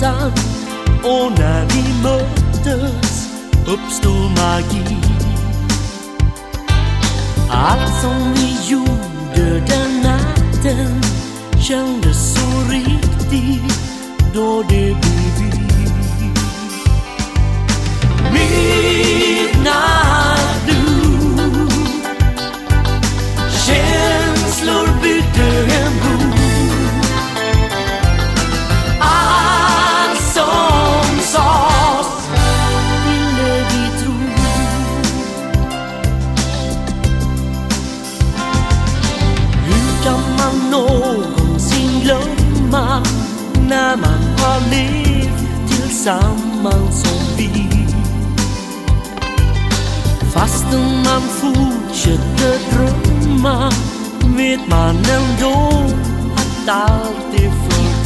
gatan och när vi möttes uppstod magi. Allt som vi gjorde den natten kändes så riktigt då det leef samen zo'n wie. Vasten man voetje te drumma, met mannen door het al te verdienen.